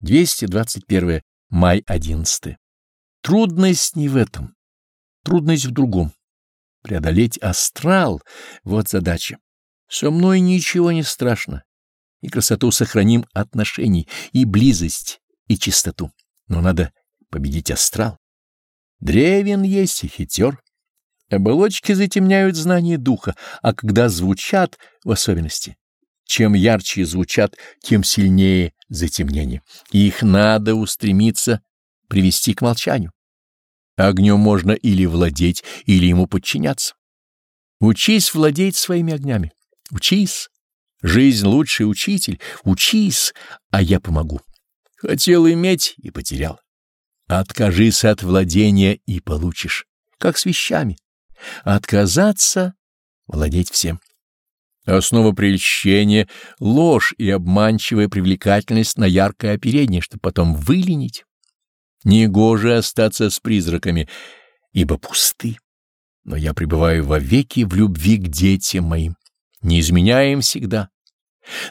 221 май 11. Трудность не в этом, трудность в другом. Преодолеть астрал — вот задача. Со мной ничего не страшно, и красоту сохраним отношений, и близость, и чистоту. Но надо победить астрал. Древен есть и хитер. Оболочки затемняют знание духа, а когда звучат в особенности, чем ярче звучат, тем сильнее затемнение. Их надо устремиться привести к молчанию. Огнем можно или владеть, или ему подчиняться. Учись владеть своими огнями. Учись. Жизнь — лучший учитель. Учись, а я помогу. Хотел иметь и потерял. Откажись от владения и получишь, как с вещами. Отказаться — владеть всем. Основа прельщения — ложь и обманчивая привлекательность на яркое оперение, чтобы потом выленить. Негоже остаться с призраками, ибо пусты. Но я пребываю вовеки в любви к детям моим, не изменяя им всегда.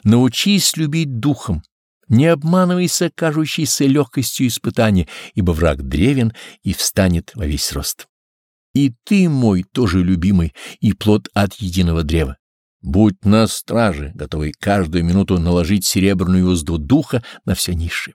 Научись любить духом, не обманывайся кажущейся легкостью испытания, ибо враг древен и встанет во весь рост. И ты, мой, тоже любимый, и плод от единого древа. Будь на страже, готовый каждую минуту наложить серебряную узду духа на все ниши.